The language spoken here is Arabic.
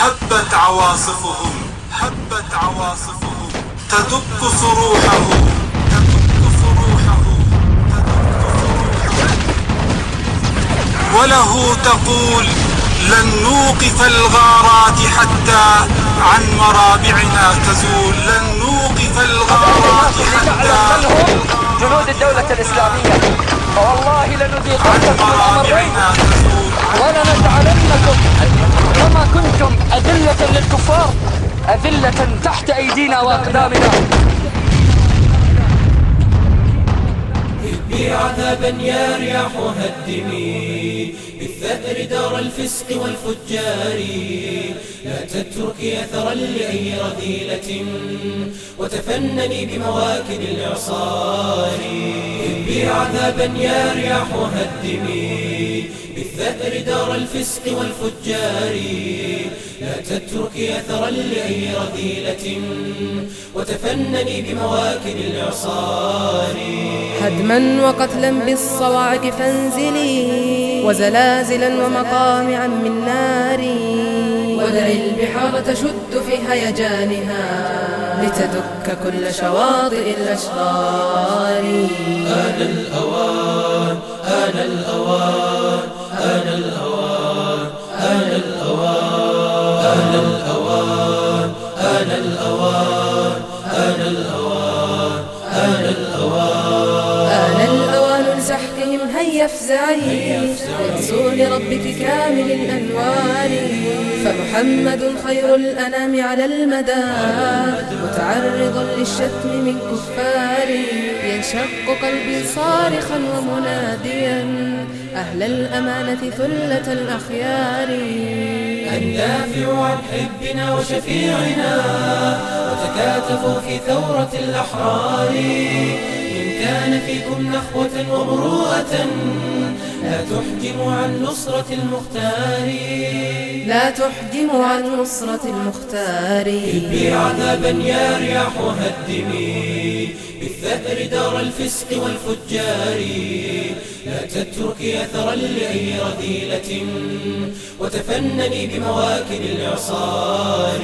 هبت عواصفهم هبت عواصفهم. تدق صروحه تدق صروحه تدق صروحه وله تقول لن نوقف الغارات حتى عن مرابعنا تزول. لن نوقف الغارات حتى جنود الدولة الإسلامية. فوالله لنذيقنكم الأمرين. ولنجعلنكم كنتم أذلة للكفار أذلة تحت أيدينا وأقدامنا. هبي عذابا يا رياح هدمي بالثأر دار الفسق والفجار. لا تتركي أثرا لأي رذيلة وتفنني بمواكب الإعصار هبي عذابا يا رياح هدمي. بالثأر دار الفسق والفجار. لا تتركي أثرا لأي رذيلة. وتفنني بمواكب الإعصار هدما وقتلا بالصواعق فانزلي. وزلازلا ومقامعا من نار. ودعي البحار تشد في هيجانها لتدك كل شواطئ الأشرار. آن الأوان آن الأوان آن الأوان آن الأوان آن الأوان آن الأوان آن الأوان آن الأوان. آن الأوان لسحقهم هيا افزعي وانسوا لربك كامل الأنوار. فمحمد خير الأنام على المدى متعرض للشتم من كفار ينشق قلبي صارخا ومناديا أهل الأمانة ثلة الأخيار. الدافع عن حبنا وشفيعنا وتكاتفوا في ثورة الأحرار. إن كان فيكم نخوة ومروءة لا تحجم عن نصرة المختار. لا تحجم عن نصرة المختار. هبي عذابا يا رياح هدمي بالثأر دار الفسق والفجار. لا تتركي أثرا لأي رذيلة. وتفنني بمواكب الإعصار.